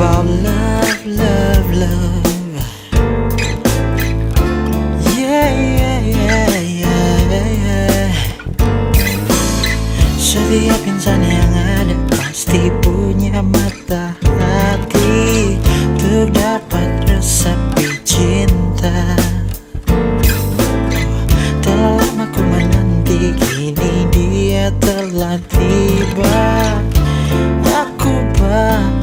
love Yeah yeah yeah yeah yeah. Setiap insan yang ada pasti punya mata hati. Untuk dapat cinta. Telah lama ku menanti kini dia telah tiba. Aku bahagia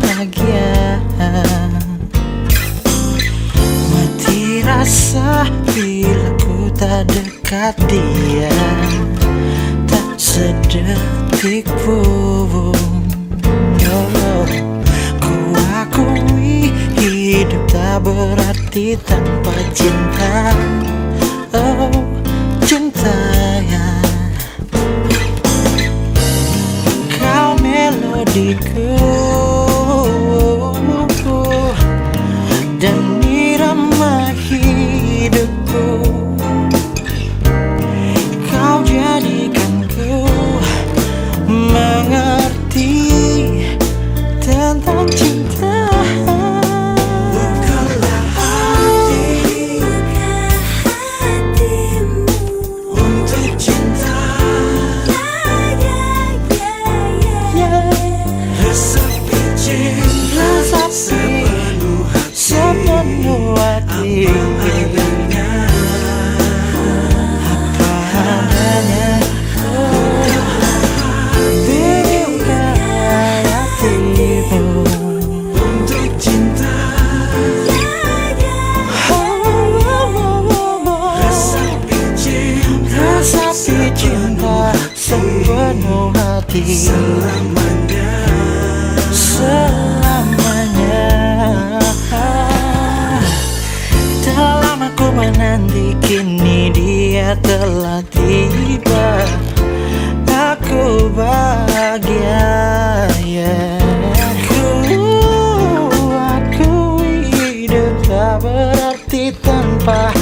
Rasa bila ku tak dekat dia. Tak sedetik pun oh, Ku akui hidup tak berarti tanpa cinta. Oh cinta ya Kau melodiku Cinta Sepenuh hati. Selamanya. Selamanya Telah lama ku menanti Kini dia telah tiba. Aku bahagia yeah. Ku akui hidup tak berarti tanpa